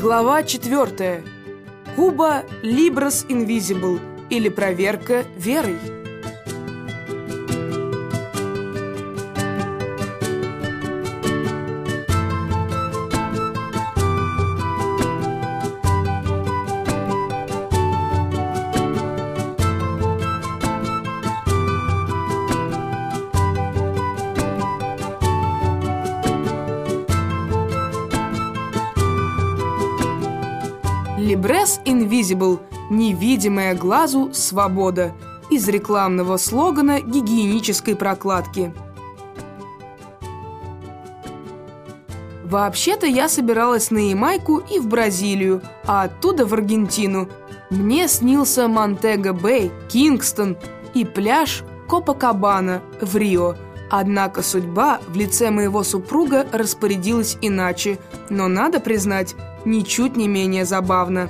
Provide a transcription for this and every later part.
Глава 4. Куба Libras Invisible или проверка верой. Invisible – невидимая глазу свобода из рекламного слогана гигиенической прокладки. Вообще-то я собиралась на Ямайку и в Бразилию, а оттуда в Аргентину. Мне снился Монтего-Бэй, Кингстон и пляж Копакабана в Рио. Однако судьба в лице моего супруга распорядилась иначе, но надо признать – ничуть не менее забавно.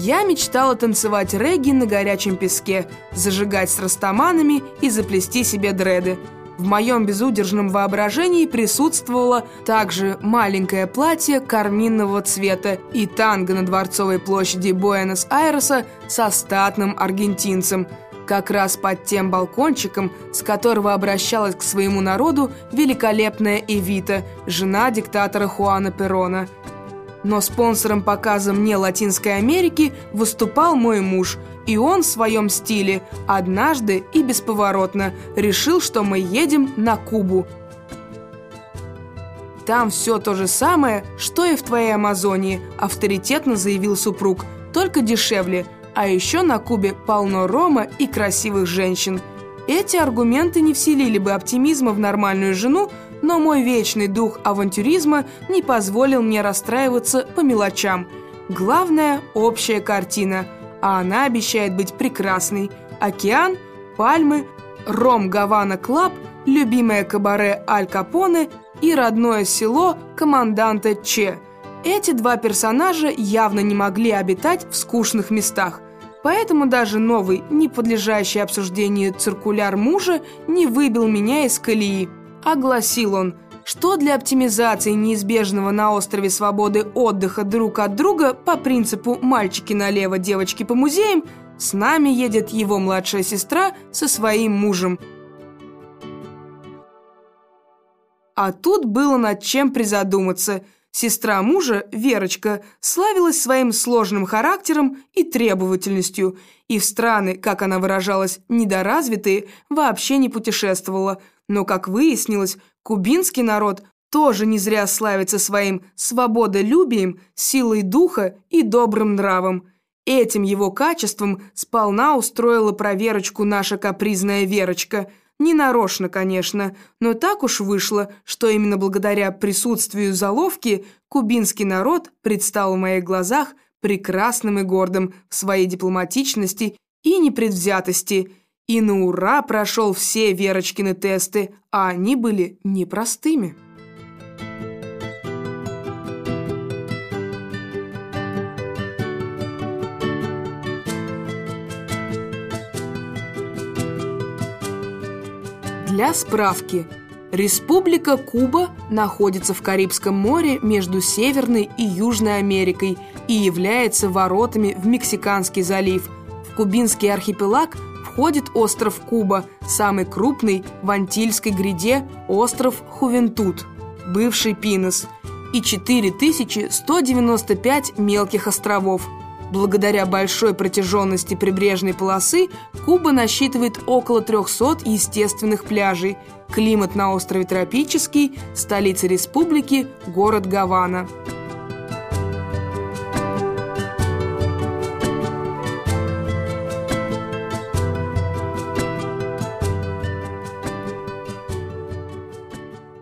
Я мечтала танцевать регги на горячем песке, зажигать с растаманами и заплести себе дреды. В моем безудержном воображении присутствовало также маленькое платье карминного цвета и танго на Дворцовой площади Буэнос-Айреса со статным аргентинцем – как раз под тем балкончиком, с которого обращалась к своему народу великолепная Эвита, жена диктатора Хуана Перона. Но спонсором показа мне Латинской Америки выступал мой муж, и он в своем стиле однажды и бесповоротно решил, что мы едем на Кубу. «Там все то же самое, что и в твоей Амазонии», авторитетно заявил супруг, «только дешевле». А еще на Кубе полно рома и красивых женщин. Эти аргументы не вселили бы оптимизма в нормальную жену, но мой вечный дух авантюризма не позволил мне расстраиваться по мелочам. Главное – общая картина, а она обещает быть прекрасной. Океан, пальмы, ром Havana Club, любимое кабаре Аль Капоне и родное село команданте Че. Эти два персонажа явно не могли обитать в скучных местах. Поэтому даже новый, не подлежащий обсуждению циркуляр мужа не выбил меня из колеи. Огласил он, что для оптимизации неизбежного на острове свободы отдыха друг от друга по принципу «мальчики налево, девочки по музеям» с нами едет его младшая сестра со своим мужем. А тут было над чем призадуматься – Сестра мужа, Верочка, славилась своим сложным характером и требовательностью, и в страны, как она выражалась, недоразвитые, вообще не путешествовала. Но, как выяснилось, кубинский народ тоже не зря славится своим свободолюбием, силой духа и добрым нравом. Этим его качеством сполна устроила проверочку наша капризная Верочка – не нарочно, конечно, но так уж вышло, что именно благодаря присутствию заловки кубинский народ предстал в моих глазах прекрасным и гордым в своей дипломатичности и непредвзятости, и на ура прошел все Верочкины тесты, а они были непростыми. Для справки, Республика Куба находится в Карибском море между Северной и Южной Америкой и является воротами в Мексиканский залив. В Кубинский архипелаг входит остров Куба, самый крупный в Антильской гряде остров Хувентут, бывший Пинос, и 4195 мелких островов – Благодаря большой протяженности прибрежной полосы Куба насчитывает около 300 естественных пляжей. Климат на острове тропический, столица республики – город Гавана.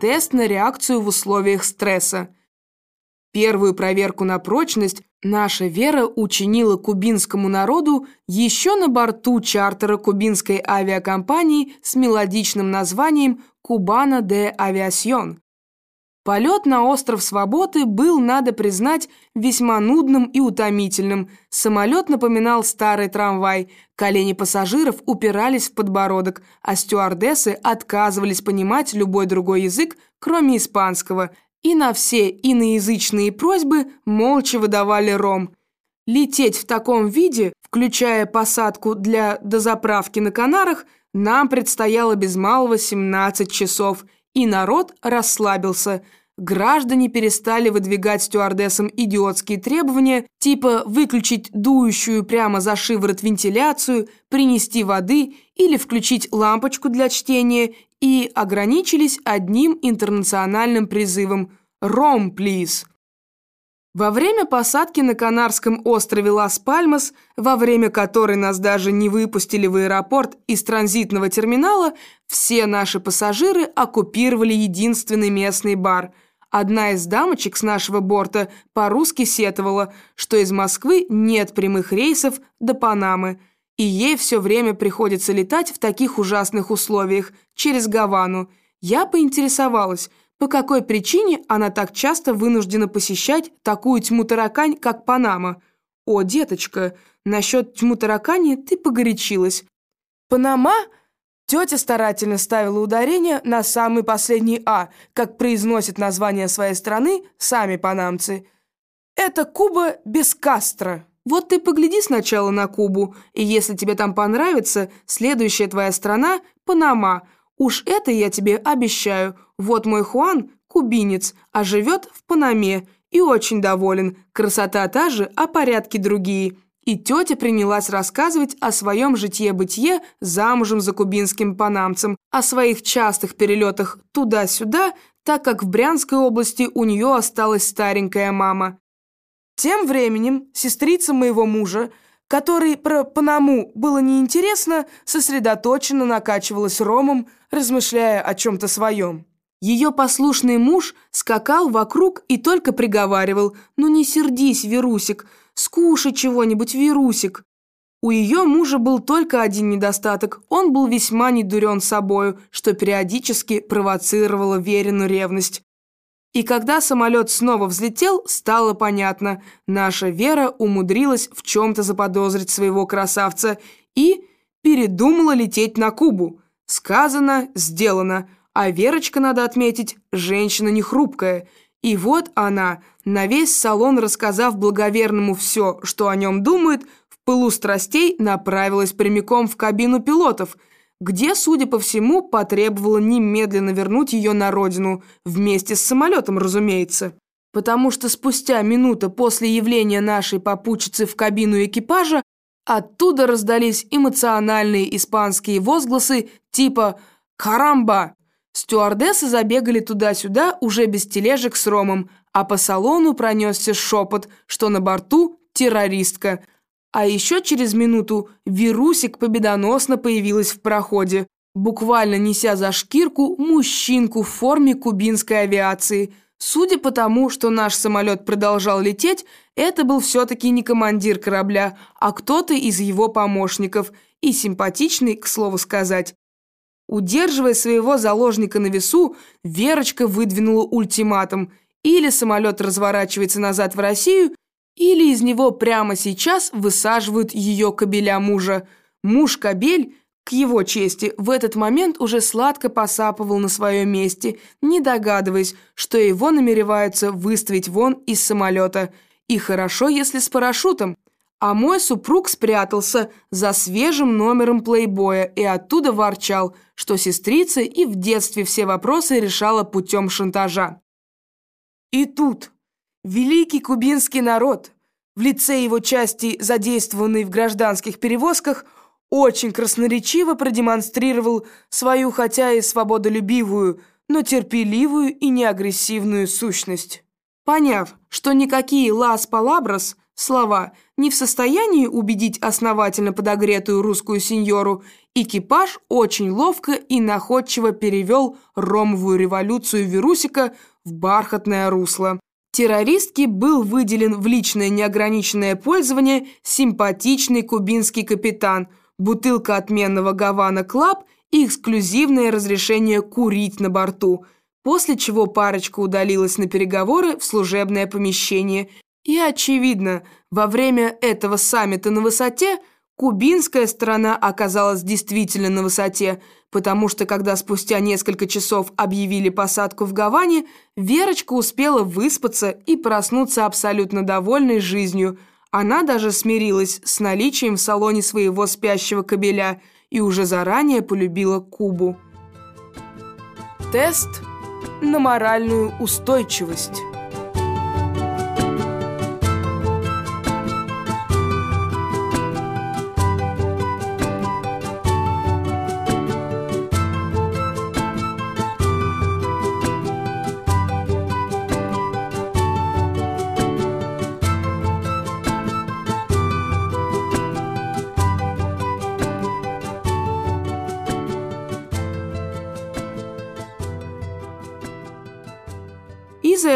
Тест на реакцию в условиях стресса. Первую проверку на прочность наша вера учинила кубинскому народу еще на борту чартера кубинской авиакомпании с мелодичным названием «Кубана де Авиасьон». Полет на остров Свободы был, надо признать, весьма нудным и утомительным. Самолет напоминал старый трамвай, колени пассажиров упирались в подбородок, а стюардессы отказывались понимать любой другой язык, кроме испанского – и на все иноязычные просьбы молча выдавали ром. Лететь в таком виде, включая посадку для дозаправки на Канарах, нам предстояло без малого 17 часов, и народ расслабился – граждане перестали выдвигать стюардессам идиотские требования, типа выключить дующую прямо за шиворот вентиляцию, принести воды или включить лампочку для чтения, и ограничились одним интернациональным призывом «Ром, плиз!». Во время посадки на Канарском острове Лас-Пальмас, во время которой нас даже не выпустили в аэропорт из транзитного терминала, все наши пассажиры оккупировали единственный местный бар – Одна из дамочек с нашего борта по-русски сетовала, что из Москвы нет прямых рейсов до Панамы, и ей все время приходится летать в таких ужасных условиях, через Гавану. Я поинтересовалась, по какой причине она так часто вынуждена посещать такую тьму-таракань, как Панама. «О, деточка, насчет тьму-таракани ты погорячилась. Панама Тетя старательно ставила ударение на самый последний «а», как произносят название своей страны сами панамцы. «Это Куба без Кастро». Вот ты погляди сначала на Кубу, и если тебе там понравится, следующая твоя страна – Панама. Уж это я тебе обещаю. Вот мой Хуан – кубинец, а живет в Панаме и очень доволен. Красота та же, а порядки другие – и тетя принялась рассказывать о своем житье-бытие замужем за кубинским панамцем, о своих частых перелетах туда-сюда, так как в Брянской области у нее осталась старенькая мама. Тем временем сестрица моего мужа, которой про Панаму было неинтересно, сосредоточенно накачивалась ромом, размышляя о чем-то своем. Ее послушный муж скакал вокруг и только приговаривал «Ну не сердись, Верусик, скушай чего-нибудь, Верусик». У ее мужа был только один недостаток – он был весьма недурен собою, что периодически провоцировало Верину ревность. И когда самолет снова взлетел, стало понятно – наша Вера умудрилась в чем-то заподозрить своего красавца и передумала лететь на Кубу. Сказано, сделано – а Верочка, надо отметить, женщина не хрупкая. И вот она, на весь салон рассказав благоверному все, что о нем думает, в пылу страстей направилась прямиком в кабину пилотов, где, судя по всему, потребовала немедленно вернуть ее на родину, вместе с самолетом, разумеется. Потому что спустя минута после явления нашей попутчицы в кабину экипажа оттуда раздались эмоциональные испанские возгласы типа «Карамба!» Стюардессы забегали туда-сюда уже без тележек с ромом, а по салону пронесся шепот, что на борту террористка. А еще через минуту Вирусик победоносно появилась в проходе, буквально неся за шкирку мужчинку в форме кубинской авиации. Судя по тому, что наш самолет продолжал лететь, это был все-таки не командир корабля, а кто-то из его помощников, и симпатичный, к слову сказать. Удерживая своего заложника на весу, Верочка выдвинула ультиматум. Или самолет разворачивается назад в Россию, или из него прямо сейчас высаживают ее кобеля мужа. Муж-кобель, к его чести, в этот момент уже сладко посапывал на своем месте, не догадываясь, что его намереваются выставить вон из самолета. И хорошо, если с парашютом. А мой супруг спрятался за свежим номером плейбоя и оттуда ворчал, что сестрица и в детстве все вопросы решала путем шантажа. И тут великий кубинский народ, в лице его части, задействованный в гражданских перевозках, очень красноречиво продемонстрировал свою, хотя и свободолюбивую, но терпеливую и неагрессивную сущность. Поняв, что никакие «las palabras» слова не в состоянии убедить основательно подогретую русскую сеньору, экипаж очень ловко и находчиво перевел ромовую революцию Вирусика в бархатное русло. Террористке был выделен в личное неограниченное пользование симпатичный кубинский капитан, бутылка отменного Havana Club и эксклюзивное разрешение курить на борту, после чего парочка удалилась на переговоры в служебное помещение – и очевидно, во время этого саммита на высоте Кубинская сторона оказалась действительно на высоте, потому что когда спустя несколько часов объявили посадку в Гаване, Верочка успела выспаться и проснуться абсолютно довольной жизнью. Она даже смирилась с наличием в салоне своего спящего кобеля и уже заранее полюбила Кубу. Тест на моральную устойчивость.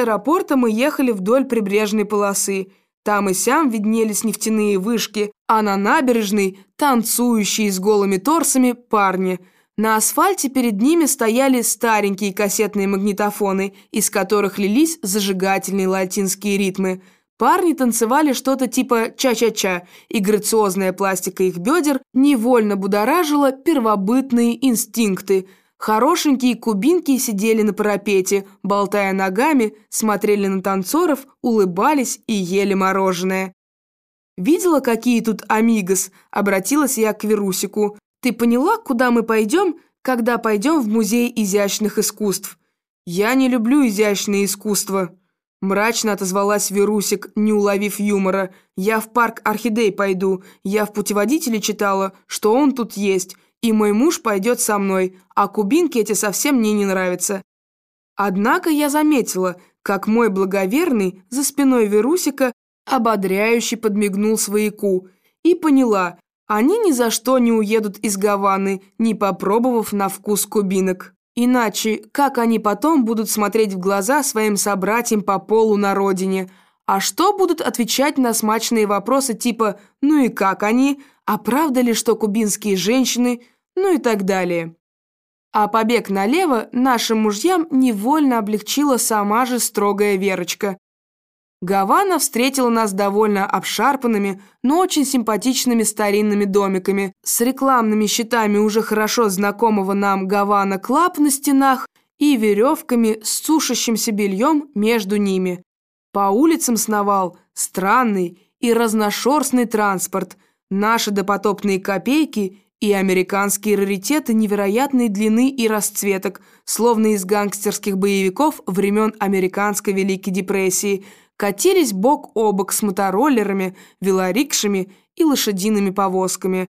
Аэропорта мы ехали вдоль прибрежной полосы. Там и сям виднелись нефтяные вышки, а на набережной танцующие с голыми торсами парни. На асфальте перед ними стояли старенькие кассетные магнитофоны, из которых лились зажигательные латинские ритмы. Парни танцевали что-то типа ча-ча-ча, и грациозная пластика их бедер невольно будоражила первобытные инстинкты – Хорошенькие кубинки сидели на парапете, болтая ногами, смотрели на танцоров, улыбались и ели мороженое. «Видела, какие тут амигос?» – обратилась я к Верусику. «Ты поняла, куда мы пойдем, когда пойдем в Музей изящных искусств?» «Я не люблю изящные искусства», – мрачно отозвалась Верусик, не уловив юмора. «Я в парк Орхидей пойду. Я в путеводителе читала, что он тут есть и мой муж пойдет со мной, а кубинки эти совсем мне не нравятся. Однако я заметила, как мой благоверный за спиной Верусика ободряюще подмигнул свояку и поняла, они ни за что не уедут из Гаваны, не попробовав на вкус кубинок. Иначе, как они потом будут смотреть в глаза своим собратьям по полу на родине? А что будут отвечать на смачные вопросы типа «ну и как они?», а правда ли, что кубинские женщины, ну и так далее. А побег налево нашим мужьям невольно облегчила сама же строгая Верочка. Гавана встретила нас довольно обшарпанными, но очень симпатичными старинными домиками, с рекламными щитами уже хорошо знакомого нам Havana Club на стенах и веревками с сушащимся бельем между ними. По улицам сновал странный и разношерстный транспорт – Наши допотопные копейки и американские раритеты невероятной длины и расцветок, словно из гангстерских боевиков времен американской Великой депрессии, катились бок о бок с мотороллерами, велорикшами и лошадиными повозками.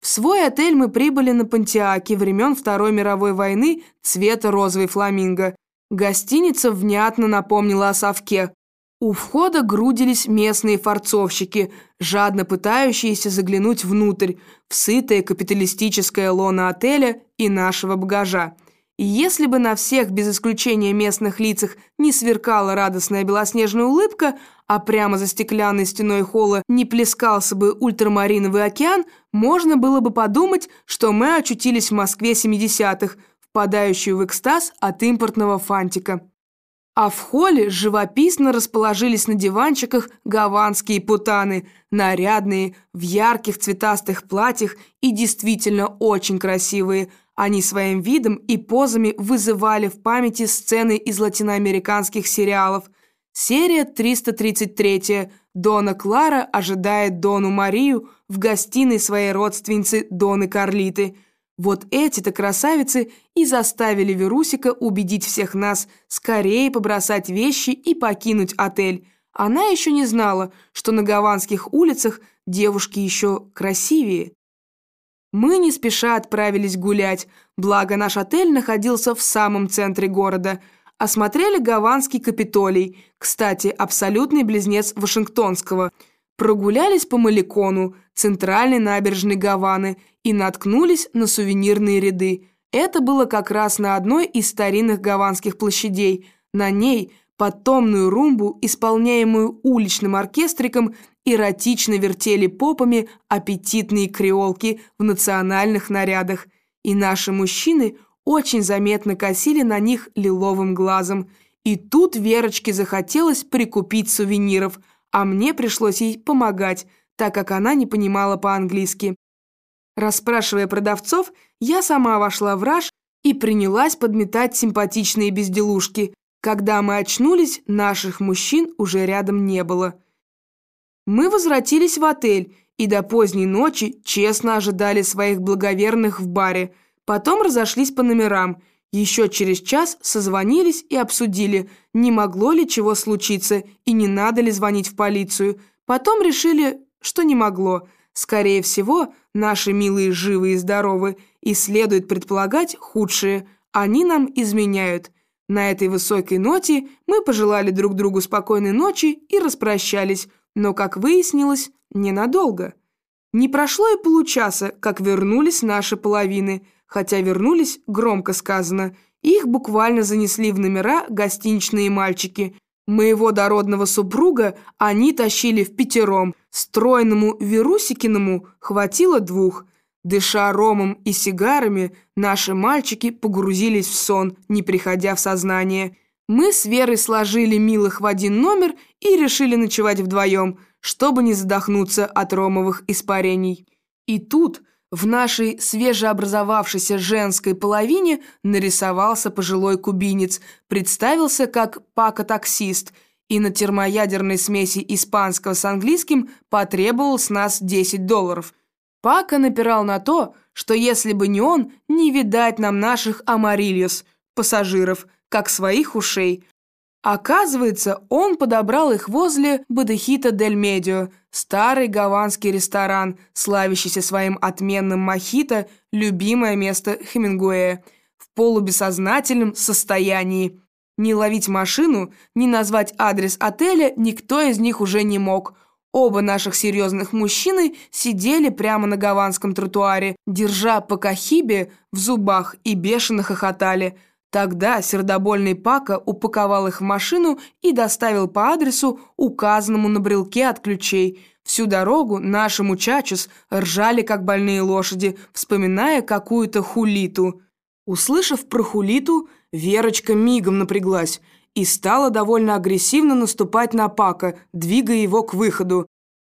В свой отель мы прибыли на Пантиаке времен Второй мировой войны цвета розовый фламинго. Гостиница внятно напомнила о совке. У входа грудились местные форцовщики, жадно пытающиеся заглянуть внутрь, в сытое капиталистическое лоно отеля и нашего багажа. И если бы на всех, без исключения местных лицах, не сверкала радостная белоснежная улыбка, а прямо за стеклянной стеной холла не плескался бы ультрамариновый океан, можно было бы подумать, что мы очутились в Москве 70-х, впадающую в экстаз от импортного фантика а в холле живописно расположились на диванчиках гаванские путаны, нарядные, в ярких цветастых платьях и действительно очень красивые. Они своим видом и позами вызывали в памяти сцены из латиноамериканских сериалов. Серия 333 Дона Клара ожидает Дону Марию в гостиной своей родственницы Доны Карлиты – вот эти-то красавицы и заставили Верусика убедить всех нас скорее побросать вещи и покинуть отель. Она еще не знала, что на гаванских улицах девушки еще красивее. Мы не спеша отправились гулять, благо наш отель находился в самом центре города. Осмотрели гаванский Капитолий, кстати, абсолютный близнец Вашингтонского – Прогулялись по Маликону, центральной набережной Гаваны, и наткнулись на сувенирные ряды. Это было как раз на одной из старинных гаванских площадей. На ней, под томную румбу, исполняемую уличным оркестриком, эротично вертели попами аппетитные креолки в национальных нарядах. И наши мужчины очень заметно косили на них лиловым глазом. И тут Верочке захотелось прикупить сувениров – а мне пришлось ей помогать, так как она не понимала по-английски. Расспрашивая продавцов, я сама вошла в раж и принялась подметать симпатичные безделушки. Когда мы очнулись, наших мужчин уже рядом не было. Мы возвратились в отель и до поздней ночи честно ожидали своих благоверных в баре. Потом разошлись по номерам. Еще через час созвонились и обсудили, не могло ли чего случиться и не надо ли звонить в полицию. Потом решили, что не могло. Скорее всего, наши милые живы и здоровы, и следует предполагать худшее. Они нам изменяют. На этой высокой ноте мы пожелали друг другу спокойной ночи и распрощались, но, как выяснилось, ненадолго. Не прошло и получаса, как вернулись наши половины, хотя вернулись громко сказано. Их буквально занесли в номера гостиничные мальчики. Моего дородного супруга они тащили в пятером. Стройному Верусикиному хватило двух. Дыша ромом и сигарами, наши мальчики погрузились в сон, не приходя в сознание. Мы с Верой сложили милых в один номер и решили ночевать вдвоем – чтобы не задохнуться от ромовых испарений. И тут в нашей свежеобразовавшейся женской половине нарисовался пожилой кубинец, представился как пака-таксист и на термоядерной смеси испанского с английским потребовал с нас 10 долларов. Пака напирал на то, что если бы не он, не видать нам наших амарильос, пассажиров, как своих ушей, Оказывается, он подобрал их возле Бадехита дель Медио, старый гаванский ресторан, славящийся своим отменным мохито, любимое место Хемингуэя, в полубессознательном состоянии. Не ловить машину, не назвать адрес отеля никто из них уже не мог. Оба наших серьезных мужчины сидели прямо на гаванском тротуаре, держа по кахибе в зубах и бешено хохотали – Тогда сердобольный Пака упаковал их в машину и доставил по адресу, указанному на брелке от ключей. Всю дорогу наши мучачес ржали, как больные лошади, вспоминая какую-то хулиту. Услышав про хулиту, Верочка мигом напряглась и стала довольно агрессивно наступать на Пака, двигая его к выходу.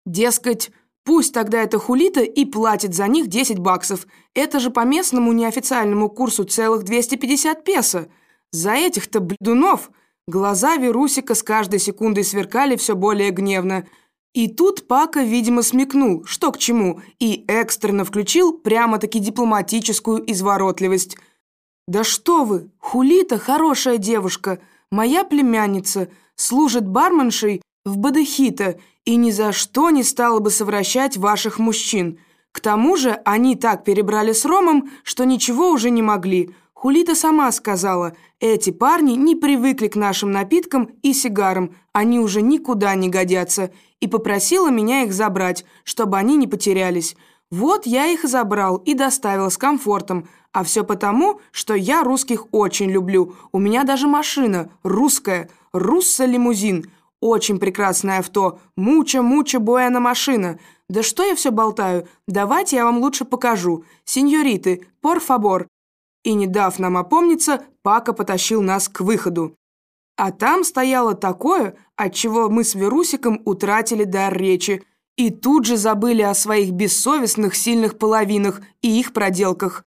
Дескать, Пусть тогда эта хулита и платит за них 10 баксов. Это же по местному неофициальному курсу целых 250 песо. За этих-то блюдунов глаза Верусика с каждой секундой сверкали все более гневно. И тут Пака, видимо, смекнул, что к чему, и экстренно включил прямо-таки дипломатическую изворотливость. «Да что вы, Хулита хорошая девушка, моя племянница, служит барменшей в Бадехита и ни за что не стала бы совращать ваших мужчин. К тому же они так перебрали с Ромом, что ничего уже не могли. Хулита сама сказала, эти парни не привыкли к нашим напиткам и сигарам, они уже никуда не годятся, и попросила меня их забрать, чтобы они не потерялись. Вот я их забрал и доставил с комфортом, а все потому, что я русских очень люблю. У меня даже машина русская, русса-лимузин – очень прекрасное авто. Муча-муча буэна машина. Да что я все болтаю? Давайте я вам лучше покажу. Сеньориты, пор фабор». И, не дав нам опомниться, Пака потащил нас к выходу. А там стояло такое, от чего мы с Верусиком утратили дар речи и тут же забыли о своих бессовестных сильных половинах и их проделках.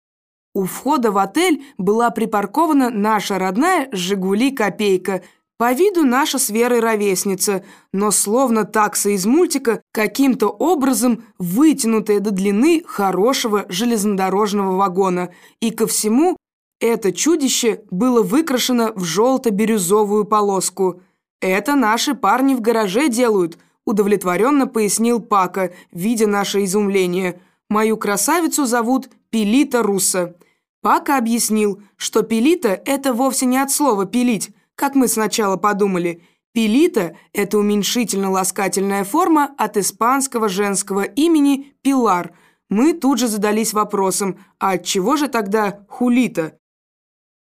У входа в отель была припаркована наша родная «Жигули Копейка», по виду наша с Верой ровесница, но словно такса из мультика, каким-то образом вытянутая до длины хорошего железнодорожного вагона. И ко всему это чудище было выкрашено в желто-бирюзовую полоску. «Это наши парни в гараже делают», удовлетворенно пояснил Пака, видя наше изумление. «Мою красавицу зовут Пелита Русса». Пака объяснил, что пилита – это вовсе не от слова «пилить», как мы сначала подумали, пилита – это уменьшительно-ласкательная форма от испанского женского имени Пилар. Мы тут же задались вопросом, а от чего же тогда хулита?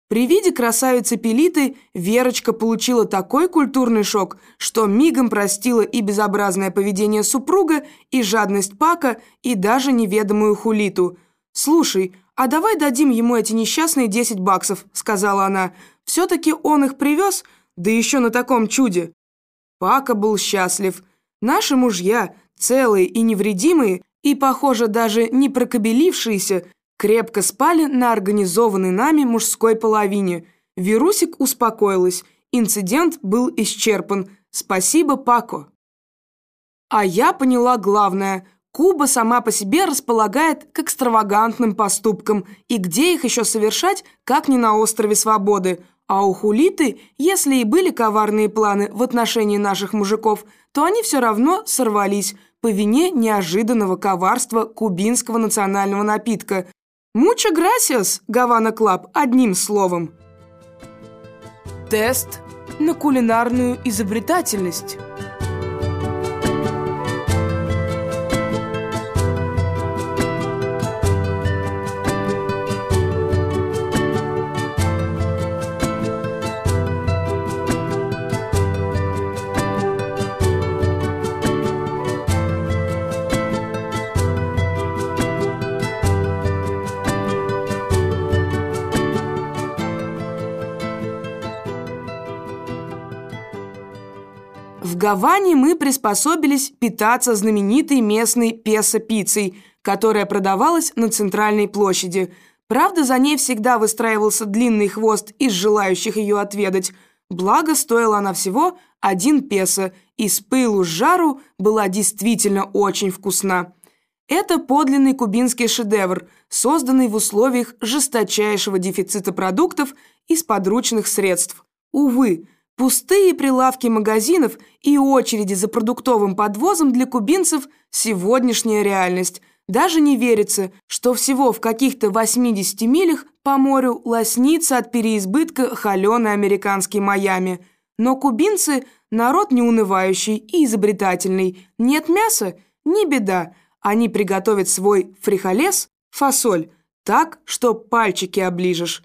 При виде красавицы Пелиты Верочка получила такой культурный шок, что мигом простила и безобразное поведение супруга, и жадность Пака, и даже неведомую хулиту. «Слушай, а давай дадим ему эти несчастные 10 баксов», — сказала она. Все-таки он их привез, да еще на таком чуде. Пака был счастлив. Наши мужья, целые и невредимые, и, похоже, даже не прокабелившиеся, крепко спали на организованной нами мужской половине. Вирусик успокоилась, инцидент был исчерпан. Спасибо, Пако. А я поняла главное – Куба сама по себе располагает к экстравагантным поступкам, и где их еще совершать, как не на острове Свободы. А у Хулиты, если и были коварные планы в отношении наших мужиков, то они все равно сорвались по вине неожиданного коварства кубинского национального напитка. «Muchas gracias», Havana Club, одним словом. Тест на кулинарную изобретательность. Гаване мы приспособились питаться знаменитой местной песо-пиццей, которая продавалась на центральной площади. Правда, за ней всегда выстраивался длинный хвост из желающих ее отведать. Благо, стоила она всего один песо, и с пылу с жару была действительно очень вкусна. Это подлинный кубинский шедевр, созданный в условиях жесточайшего дефицита продуктов из подручных средств. Увы, Пустые прилавки магазинов и очереди за продуктовым подвозом для кубинцев – сегодняшняя реальность. Даже не верится, что всего в каких-то 80 милях по морю лоснится от переизбытка холеный американский Майами. Но кубинцы – народ неунывающий и изобретательный. Нет мяса – не беда. Они приготовят свой фрихолес, фасоль, так, что пальчики оближешь.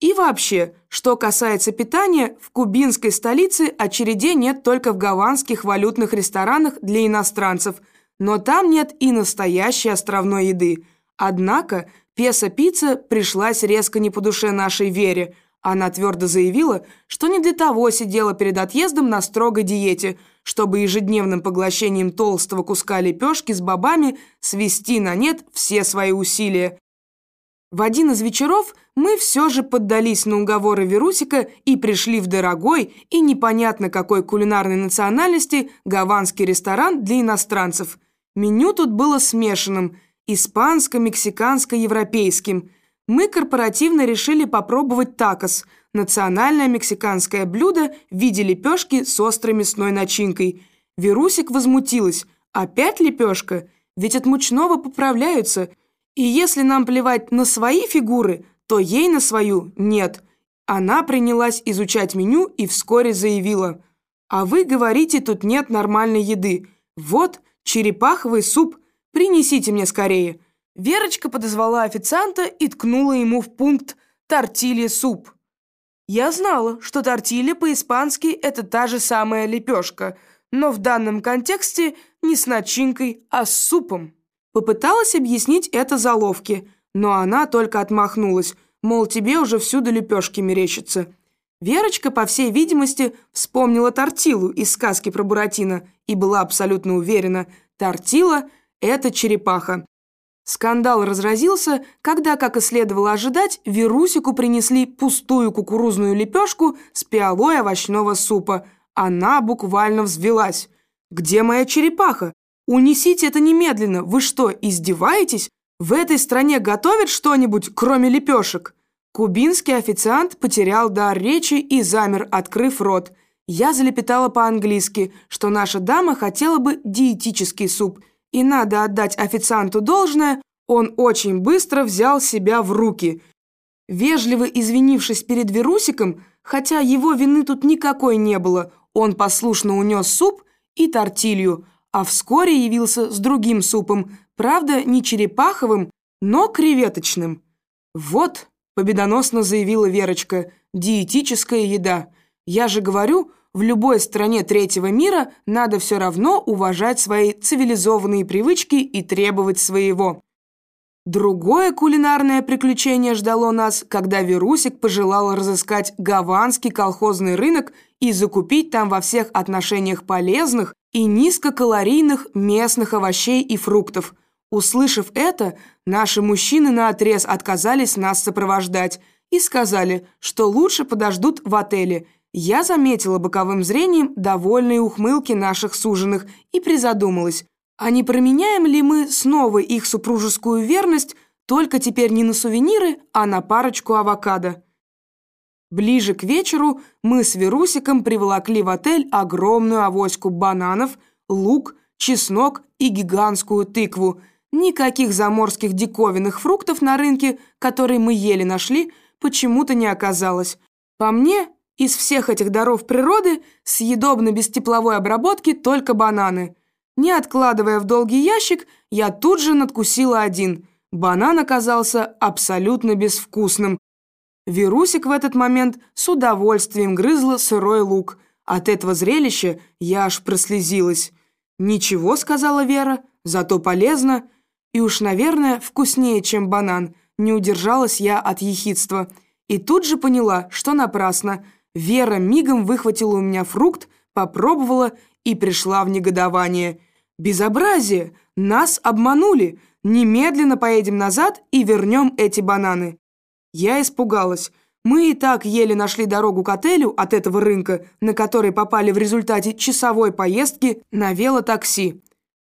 И вообще, что касается питания, в кубинской столице очередей нет только в гаванских валютных ресторанах для иностранцев, но там нет и настоящей островной еды. Однако песо-пицца пришлась резко не по душе нашей Вере. Она твердо заявила, что не для того сидела перед отъездом на строгой диете, чтобы ежедневным поглощением толстого куска лепешки с бобами свести на нет все свои усилия. В один из вечеров мы все же поддались на уговоры Верусика и пришли в дорогой и непонятно какой кулинарной национальности гаванский ресторан для иностранцев. Меню тут было смешанным – испанско-мексиканско-европейским. Мы корпоративно решили попробовать такос – национальное мексиканское блюдо в виде лепешки с острой мясной начинкой. Верусик возмутилась. «Опять лепешка? Ведь от мучного поправляются». И если нам плевать на свои фигуры, то ей на свою нет. Она принялась изучать меню и вскоре заявила. «А вы говорите, тут нет нормальной еды. Вот, черепаховый суп. Принесите мне скорее». Верочка подозвала официанта и ткнула ему в пункт «тортилья суп». Я знала, что тортилья по-испански – это та же самая лепешка, но в данном контексте не с начинкой, а с супом. Попыталась объяснить это заловке, но она только отмахнулась, мол, тебе уже всюду лепешки мерещатся. Верочка, по всей видимости, вспомнила тортилу из сказки про Буратино и была абсолютно уверена, тортила – это черепаха. Скандал разразился, когда, как и следовало ожидать, Верусику принесли пустую кукурузную лепешку с пиалой овощного супа. Она буквально взвелась. «Где моя черепаха? «Унесите это немедленно! Вы что, издеваетесь? В этой стране готовят что-нибудь, кроме лепешек?» Кубинский официант потерял дар речи и замер, открыв рот. Я залепетала по-английски, что наша дама хотела бы диетический суп. И надо отдать официанту должное, он очень быстро взял себя в руки. Вежливо извинившись перед Верусиком, хотя его вины тут никакой не было, он послушно унес суп и тортилью, а вскоре явился с другим супом, правда, не черепаховым, но креветочным. «Вот», — победоносно заявила Верочка, — «диетическая еда. Я же говорю, в любой стране третьего мира надо все равно уважать свои цивилизованные привычки и требовать своего». Другое кулинарное приключение ждало нас, когда Верусик пожелал разыскать гаванский колхозный рынок и закупить там во всех отношениях полезных и низкокалорийных местных овощей и фруктов. Услышав это, наши мужчины наотрез отказались нас сопровождать и сказали, что лучше подождут в отеле. Я заметила боковым зрением довольные ухмылки наших суженых и призадумалась – а не променяем ли мы снова их супружескую верность только теперь не на сувениры, а на парочку авокадо? Ближе к вечеру мы с Верусиком приволокли в отель огромную авоську бананов, лук, чеснок и гигантскую тыкву. Никаких заморских диковинных фруктов на рынке, которые мы еле нашли, почему-то не оказалось. По мне, из всех этих даров природы съедобны без тепловой обработки только бананы – не откладывая в долгий ящик, я тут же надкусила один. Банан оказался абсолютно безвкусным. Верусик в этот момент с удовольствием грызла сырой лук. От этого зрелища я аж прослезилась. «Ничего», — сказала Вера, — «зато полезно». И уж, наверное, вкуснее, чем банан. Не удержалась я от ехидства. И тут же поняла, что напрасно. Вера мигом выхватила у меня фрукт, попробовала и пришла в негодование – «Безобразие! Нас обманули! Немедленно поедем назад и вернем эти бананы!» Я испугалась. Мы и так еле нашли дорогу к отелю от этого рынка, на который попали в результате часовой поездки на велотакси.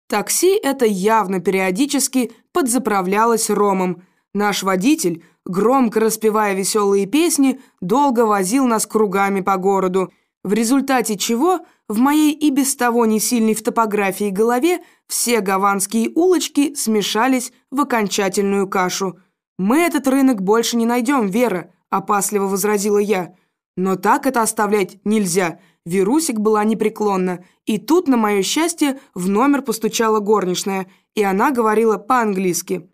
Такси это явно периодически подзаправлялось ромом. Наш водитель, громко распевая веселые песни, долго возил нас кругами по городу, в результате чего в моей и без того не сильной в топографии голове все гаванские улочки смешались в окончательную кашу. «Мы этот рынок больше не найдем, Вера», – опасливо возразила я. «Но так это оставлять нельзя». Верусик была непреклонна. И тут, на мое счастье, в номер постучала горничная, и она говорила по-английски.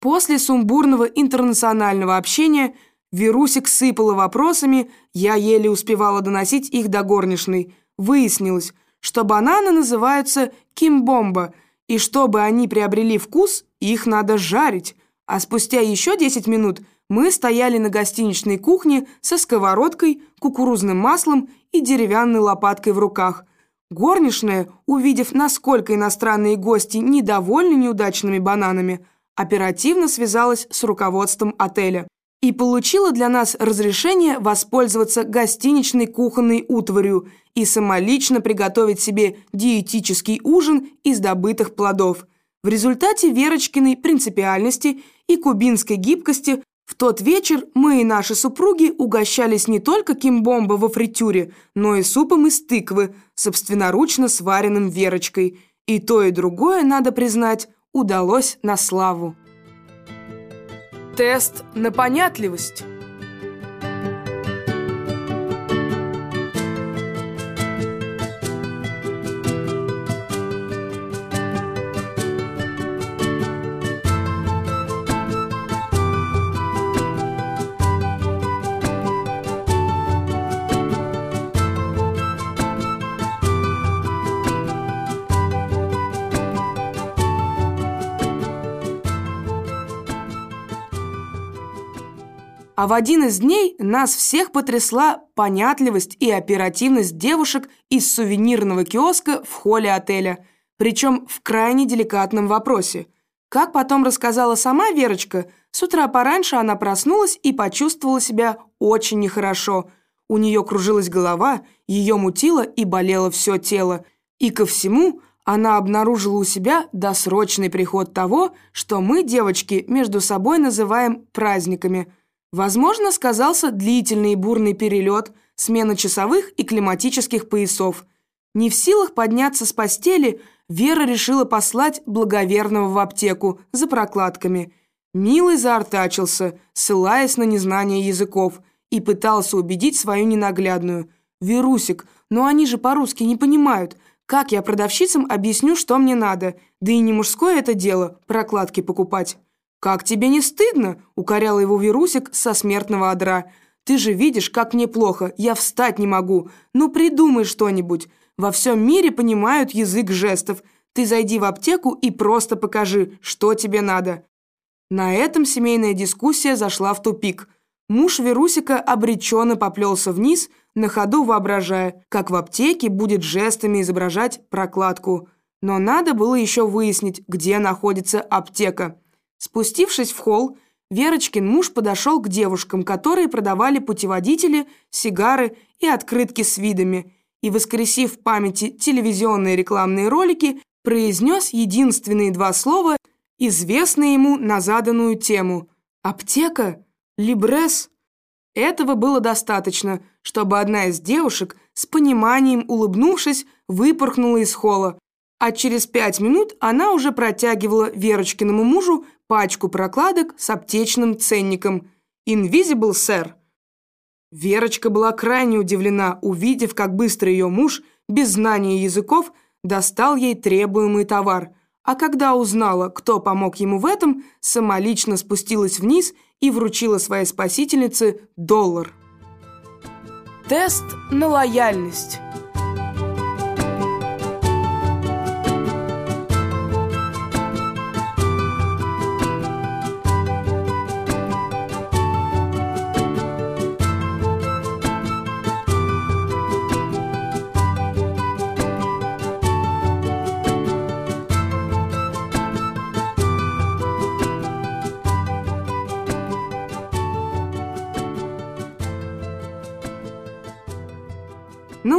После сумбурного интернационального общения Верусик сыпала вопросами, я еле успевала доносить их до горничной – Выяснилось, что бананы называются кимбомба, и чтобы они приобрели вкус, их надо жарить. А спустя еще 10 минут мы стояли на гостиничной кухне со сковородкой, кукурузным маслом и деревянной лопаткой в руках. Горничная, увидев, насколько иностранные гости недовольны неудачными бананами, оперативно связалась с руководством отеля и получила для нас разрешение воспользоваться гостиничной кухонной утварью и самолично приготовить себе диетический ужин из добытых плодов. В результате Верочкиной принципиальности и кубинской гибкости в тот вечер мы и наши супруги угощались не только кимбомбо во фритюре, но и супом из тыквы, собственноручно сваренным Верочкой. И то, и другое, надо признать, удалось на славу. Тест на понятливость. А в один из дней нас всех потрясла понятливость и оперативность девушек из сувенирного киоска в холле отеля, причем в крайне деликатном вопросе. Как потом рассказала сама Верочка, с утра пораньше она проснулась и почувствовала себя очень нехорошо. У нее кружилась голова, ее мутило и болело все тело. И ко всему она обнаружила у себя досрочный приход того, что мы, девочки, между собой называем праздниками – Возможно, сказался длительный и бурный перелет, смена часовых и климатических поясов. Не в силах подняться с постели, Вера решила послать благоверного в аптеку за прокладками. Милый заортачился, ссылаясь на незнание языков, и пытался убедить свою ненаглядную. «Верусик, но они же по-русски не понимают. Как я продавщицам объясню, что мне надо? Да и не мужское это дело – прокладки покупать». «Как тебе не стыдно?» – укорял его Верусик со смертного одра. «Ты же видишь, как мне плохо, я встать не могу. Ну придумай что-нибудь. Во всем мире понимают язык жестов. Ты зайди в аптеку и просто покажи, что тебе надо». На этом семейная дискуссия зашла в тупик. Муж Верусика обреченно поплелся вниз, на ходу воображая, как в аптеке будет жестами изображать прокладку. Но надо было еще выяснить, где находится аптека. Спустившись в холл, Верочкин муж подошел к девушкам, которые продавали путеводители, сигары и открытки с видами, и, воскресив в памяти телевизионные рекламные ролики, произнес единственные два слова, известные ему на заданную тему «Аптека? Либрес?» Этого было достаточно, чтобы одна из девушек, с пониманием улыбнувшись, выпорхнула из холла, а через пять минут она уже протягивала Верочкиному мужу пачку прокладок с аптечным ценником «Invisible, сэр». Верочка была крайне удивлена, увидев, как быстро ее муж, без знания языков, достал ей требуемый товар, а когда узнала, кто помог ему в этом, самолично спустилась вниз и вручила своей спасительнице доллар. Тест на лояльность.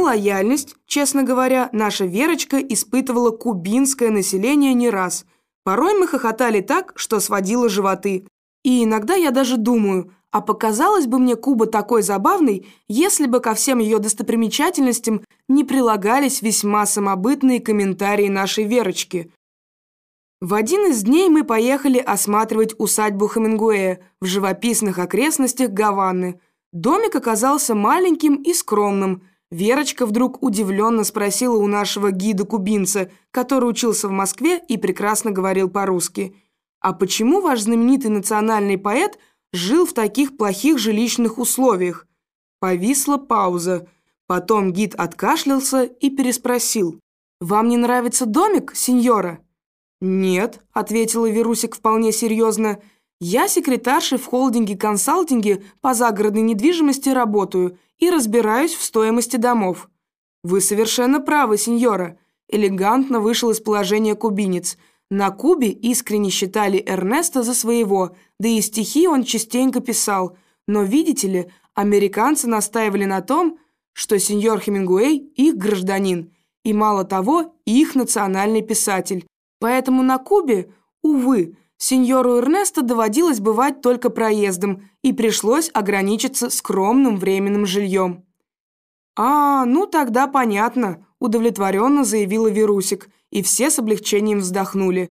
Лояльность, честно говоря, наша Верочка испытывала кубинское население не раз. Порой мы хохотали так, что сводило животы. И иногда я даже думаю, а показалось бы мне Куба такой забавной, если бы ко всем ее достопримечательностям не прилагались весьма самобытные комментарии нашей Верочки. В один из дней мы поехали осматривать усадьбу Хемингуэя в живописных окрестностях Гаваны. Домик оказался маленьким и скромным – Верочка вдруг удивленно спросила у нашего гида-кубинца, который учился в Москве и прекрасно говорил по-русски, «А почему ваш знаменитый национальный поэт жил в таких плохих жилищных условиях?» Повисла пауза. Потом гид откашлялся и переспросил, «Вам не нравится домик, сеньора?» «Нет», — ответила Верусик вполне серьезно, «я секретаршей в холдинге-консалтинге по загородной недвижимости работаю» и разбираюсь в стоимости домов». «Вы совершенно правы, сеньора», – элегантно вышел из положения кубинец. На Кубе искренне считали Эрнеста за своего, да и стихи он частенько писал. Но, видите ли, американцы настаивали на том, что сеньор Хемингуэй – их гражданин, и, мало того, их национальный писатель. Поэтому на Кубе, увы, Сеньору Эрнесто доводилось бывать только проездом, и пришлось ограничиться скромным временным жильем. «А, ну тогда понятно», – удовлетворенно заявила Верусик, и все с облегчением вздохнули.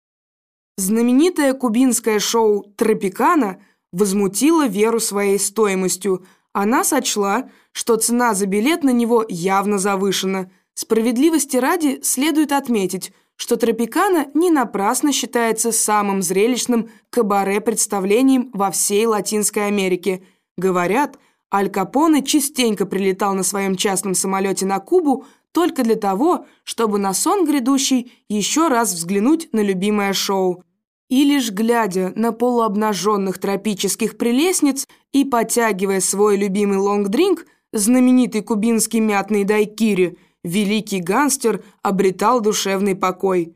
Знаменитое кубинское шоу «Тропикана» возмутило Веру своей стоимостью. Она сочла, что цена за билет на него явно завышена. Справедливости ради следует отметить, что Тропикана не напрасно считается самым зрелищным кабаре-представлением во всей Латинской Америке. Говорят, Аль Капоне частенько прилетал на своем частном самолете на Кубу только для того, чтобы на сон грядущий еще раз взглянуть на любимое шоу. И лишь глядя на полуобнаженных тропических прелестниц и потягивая свой любимый лонгдринк, знаменитый кубинский мятный дайкири – великий гангстер обретал душевный покой.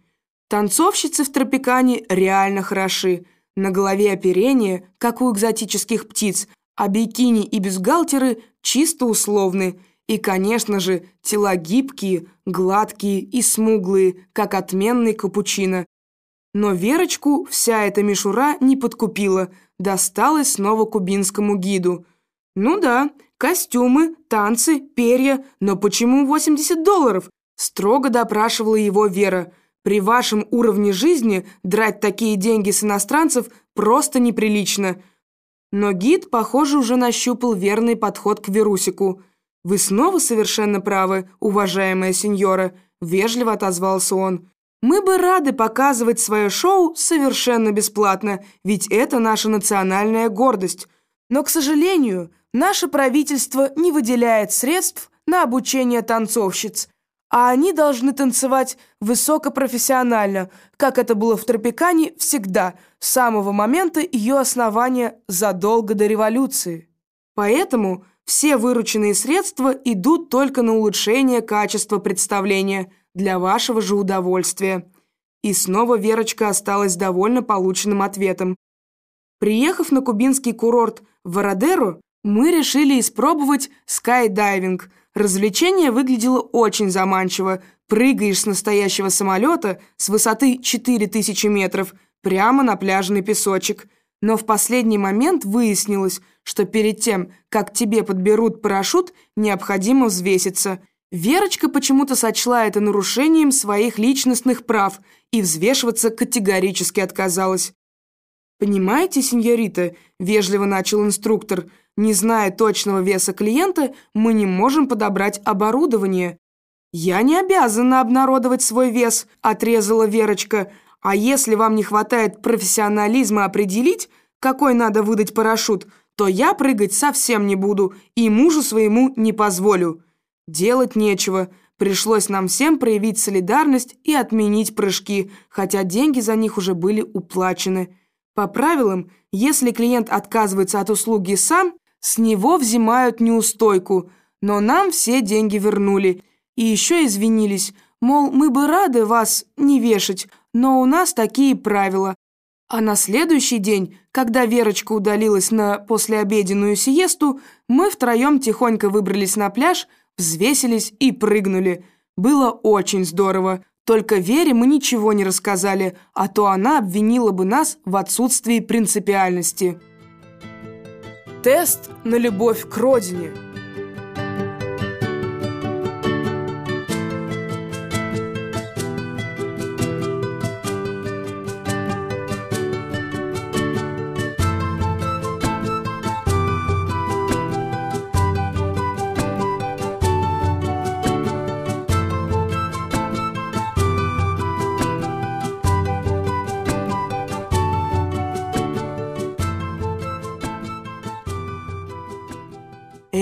Танцовщицы в тропикане реально хороши. На голове оперение, как у экзотических птиц, а бикини и бюстгальтеры чисто условны. И, конечно же, тела гибкие, гладкие и смуглые, как отменный капучино. Но Верочку вся эта мишура не подкупила, досталась снова кубинскому гиду. Ну да, Костюмы, танцы, перья, но почему 80 долларов? Строго допрашивала его Вера. При вашем уровне жизни драть такие деньги с иностранцев просто неприлично. Но гид, похоже, уже нащупал верный подход к Верусику. «Вы снова совершенно правы, уважаемая сеньора», – вежливо отозвался он. «Мы бы рады показывать свое шоу совершенно бесплатно, ведь это наша национальная гордость. Но, к сожалению, наше правительство не выделяет средств на обучение танцовщиц, а они должны танцевать высокопрофессионально, как это было в Тропикане всегда, с самого момента ее основания задолго до революции. Поэтому все вырученные средства идут только на улучшение качества представления для вашего же удовольствия. И снова Верочка осталась довольна полученным ответом. Приехав на кубинский курорт Вородеру, мы решили испробовать скайдайвинг. Развлечение выглядело очень заманчиво. Прыгаешь с настоящего самолета с высоты 4000 метров прямо на пляжный песочек. Но в последний момент выяснилось, что перед тем, как тебе подберут парашют, необходимо взвеситься. Верочка почему-то сочла это нарушением своих личностных прав и взвешиваться категорически отказалась. «Понимаете, сеньорита», — вежливо начал инструктор, «не зная точного веса клиента, мы не можем подобрать оборудование». «Я не обязана обнародовать свой вес», — отрезала Верочка, «а если вам не хватает профессионализма определить, какой надо выдать парашют, то я прыгать совсем не буду и мужу своему не позволю». Делать нечего. Пришлось нам всем проявить солидарность и отменить прыжки, хотя деньги за них уже были уплачены. По правилам, если клиент отказывается от услуги сам, с него взимают неустойку, но нам все деньги вернули. И еще извинились, мол, мы бы рады вас не вешать, но у нас такие правила. А на следующий день, когда Верочка удалилась на послеобеденную сиесту, мы втроем тихонько выбрались на пляж, взвесились и прыгнули. Было очень здорово. Только Вере мы ничего не рассказали, а то она обвинила бы нас в отсутствии принципиальности. Тест на любовь к родине –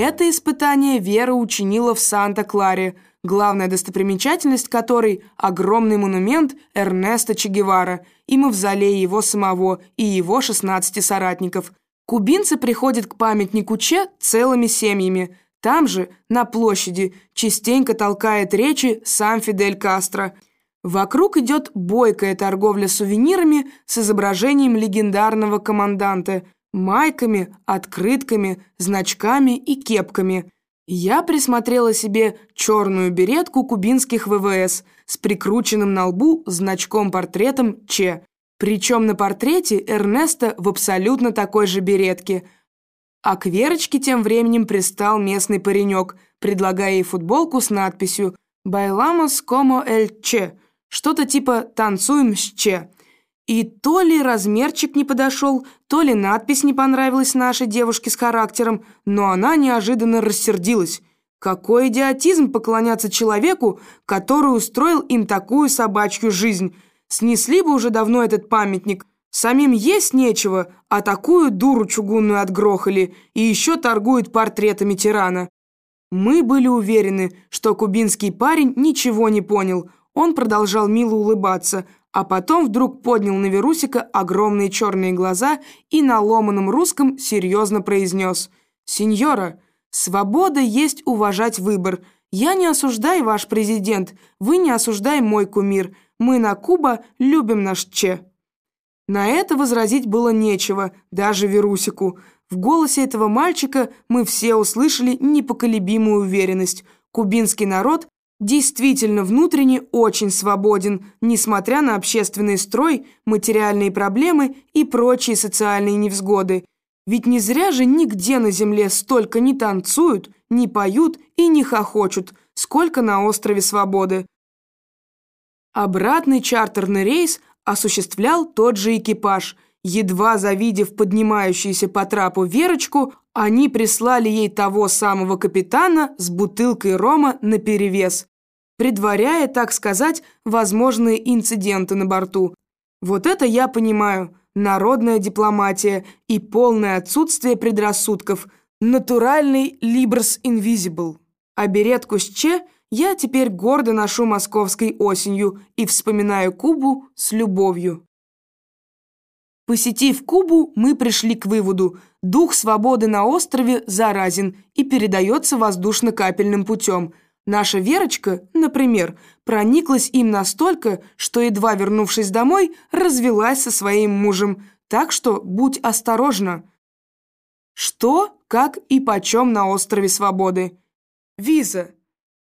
Это испытание Вера учинила в Санта-Кларе, главная достопримечательность которой – огромный монумент Эрнеста Че Гевара и мавзолей его самого и его 16 соратников. Кубинцы приходят к памятнику Че целыми семьями. Там же, на площади, частенько толкает речи сам Фидель Кастро. Вокруг идет бойкая торговля сувенирами с изображением легендарного команданта – майками, открытками, значками и кепками. Я присмотрела себе черную беретку кубинских ВВС с прикрученным на лбу значком-портретом Че. Причем на портрете Эрнеста в абсолютно такой же беретке. А к Верочке тем временем пристал местный паренек, предлагая ей футболку с надписью «Байламос como el Че», что-то типа «Танцуем с Че». И то ли размерчик не подошел, то ли надпись не понравилась нашей девушке с характером, но она неожиданно рассердилась. Какой идиотизм поклоняться человеку, который устроил им такую собачью жизнь. Снесли бы уже давно этот памятник. Самим есть нечего, а такую дуру чугунную отгрохали и еще торгуют портретами тирана. Мы были уверены, что кубинский парень ничего не понял. Он продолжал мило улыбаться – а потом вдруг поднял на Верусика огромные черные глаза и на ломаном русском серьезно произнес «Сеньора, свобода есть уважать выбор. Я не осуждаю ваш президент, вы не осуждай мой кумир. Мы на Куба любим наш Че». На это возразить было нечего, даже Верусику. В голосе этого мальчика мы все услышали непоколебимую уверенность. Кубинский народ действительно внутренне очень свободен, несмотря на общественный строй, материальные проблемы и прочие социальные невзгоды. Ведь не зря же нигде на земле столько не танцуют, не поют и не хохочут, сколько на острове Свободы. Обратный чартерный рейс осуществлял тот же экипаж. Едва завидев поднимающуюся по трапу Верочку, они прислали ей того самого капитана с бутылкой рома наперевес предваряя, так сказать, возможные инциденты на борту. Вот это я понимаю. Народная дипломатия и полное отсутствие предрассудков. Натуральный Libres Invisible. А беретку с Че Я теперь гордо ношу московской осенью и вспоминаю Кубу с любовью. Посетив Кубу, мы пришли к выводу – дух свободы на острове заразен и передается воздушно-капельным путем. Наша Верочка, например, прониклась им настолько, что, едва вернувшись домой, развелась со своим мужем. Так что будь осторожна. Что, как и почем на острове Свободы? Виза.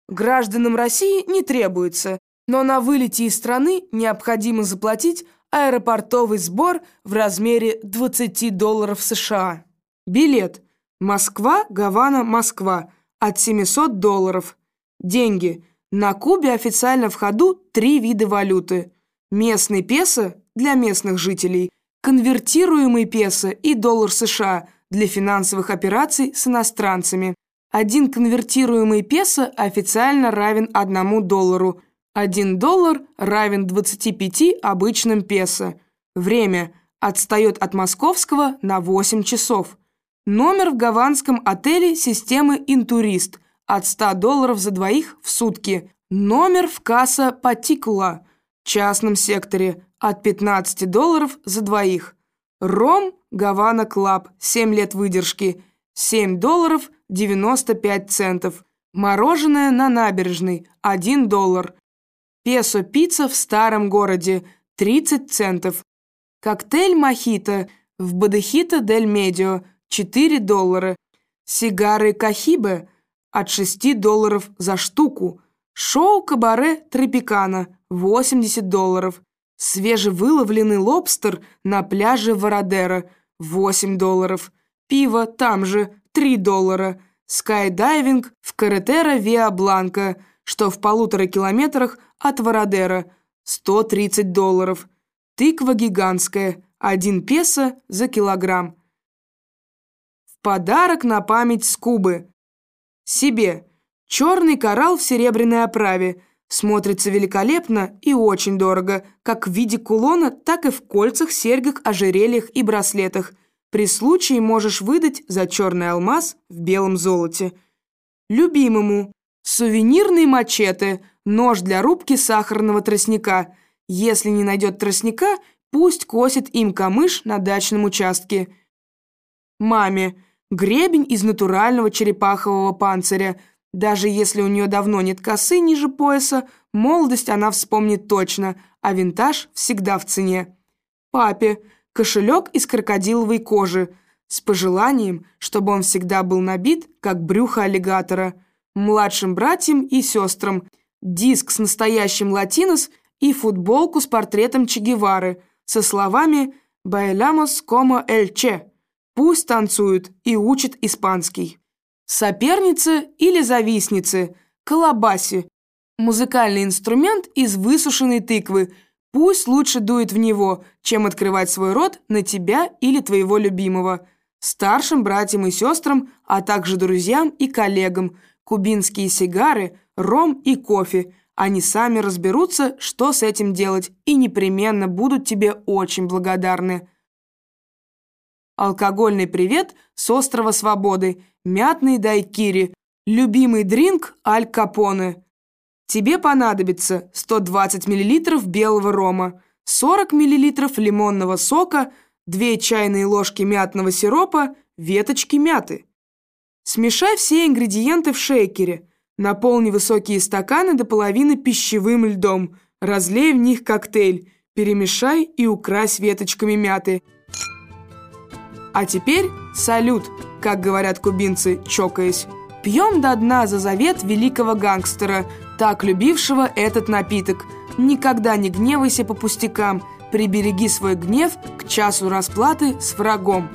Гражданам России не требуется, но на вылете из страны необходимо заплатить аэропортовый сбор в размере 20 долларов США. Билет. Москва, Гавана, Москва. От 700 долларов. Деньги. На Кубе официально в ходу три вида валюты. Местный песо для местных жителей, конвертируемый песо и доллар США для финансовых операций с иностранцами. Один конвертируемый песо официально равен одному доллару. Один доллар равен 25 обычным песо. Время отстает от московского на 8 часов. Номер в гаванском отеле системы «Интурист» от 100 долларов за двоих в сутки. Номер в касса «Патикула» в частном секторе от 15 долларов за двоих. Ром Havana Club, 7 лет выдержки, 7 долларов 95 центов. Мороженое на набережной, 1 доллар. Песо-пицца в старом городе, 30 центов. Коктейль мохито в Bodeguita del Medio, 4 доллара. Сигары Cohiba от 6 долларов за штуку. Шоу Кабаре Тропикана, 80 долларов. Свежевыловленный лобстер на пляже Варадеро – 8 долларов. Пиво там же 3 доллара. Скайдайвинг в Carretera Vía Blanca, что в полутора километрах от Варадеро, 130 долларов. Тыква гигантская, 1 песо за килограмм. В подарок на память с Кубы. Себе. Черный коралл в серебряной оправе. Смотрится великолепно и очень дорого, как в виде кулона, так и в кольцах, серьгах, ожерельях и браслетах. При случае можешь выдать за черный алмаз в белом золоте. Любимому. Сувенирный мачете, нож для рубки сахарного тростника. Если не найдет тростника, пусть косит им камыш на дачном участке. Маме. Гребень из натурального черепахового панциря – даже если у нее давно нет косы ниже пояса, молодость она вспомнит точно, а винтаж всегда в цене. Папе кошелек из крокодиловой кожи с пожеланием, чтобы он всегда был набит, как брюхо аллигатора. Младшим братьям и сестрам диск с настоящим латинос и футболку с портретом Че Гевары со словами «Bailamos como el Che». Пусть танцуют и учат испанский. Соперницы или завистницы, колобаси. Музыкальный инструмент из высушенной тыквы. Пусть лучше дует в него, чем открывать свой рот на тебя или твоего любимого. Старшим братьям и сестрам, а также друзьям и коллегам. Кубинские сигары, ром и кофе. Они сами разберутся, что с этим делать, и непременно будут тебе очень благодарны. Алкогольный привет с острова Свободы. Мятный дайкири. Любимый дринк Аль Капоне. Тебе понадобится 120 мл белого рома, 40 мл лимонного сока, 2 чайные ложки мятного сиропа, веточки мяты. Смешай все ингредиенты в шейкере. Наполни высокие стаканы до половины пищевым льдом. Разлей в них коктейль. Перемешай и укрась веточками мяты. А теперь салют, как говорят кубинцы, чокаясь. Пьем до дна за завет великого гангстера, так любившего этот напиток. Никогда не гневайся по пустякам, прибереги свой гнев к часу расплаты с врагом.